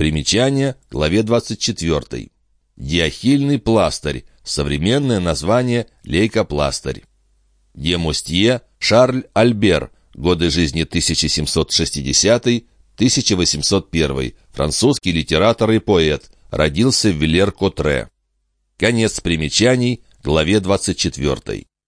Примечание, главе 24. Диахильный пластырь. Современное название лейкопластырь. Демустье Шарль Альбер. Годы жизни 1760-1801. Французский литератор и поэт. Родился в Вилер-Котре. Конец примечаний, главе 24.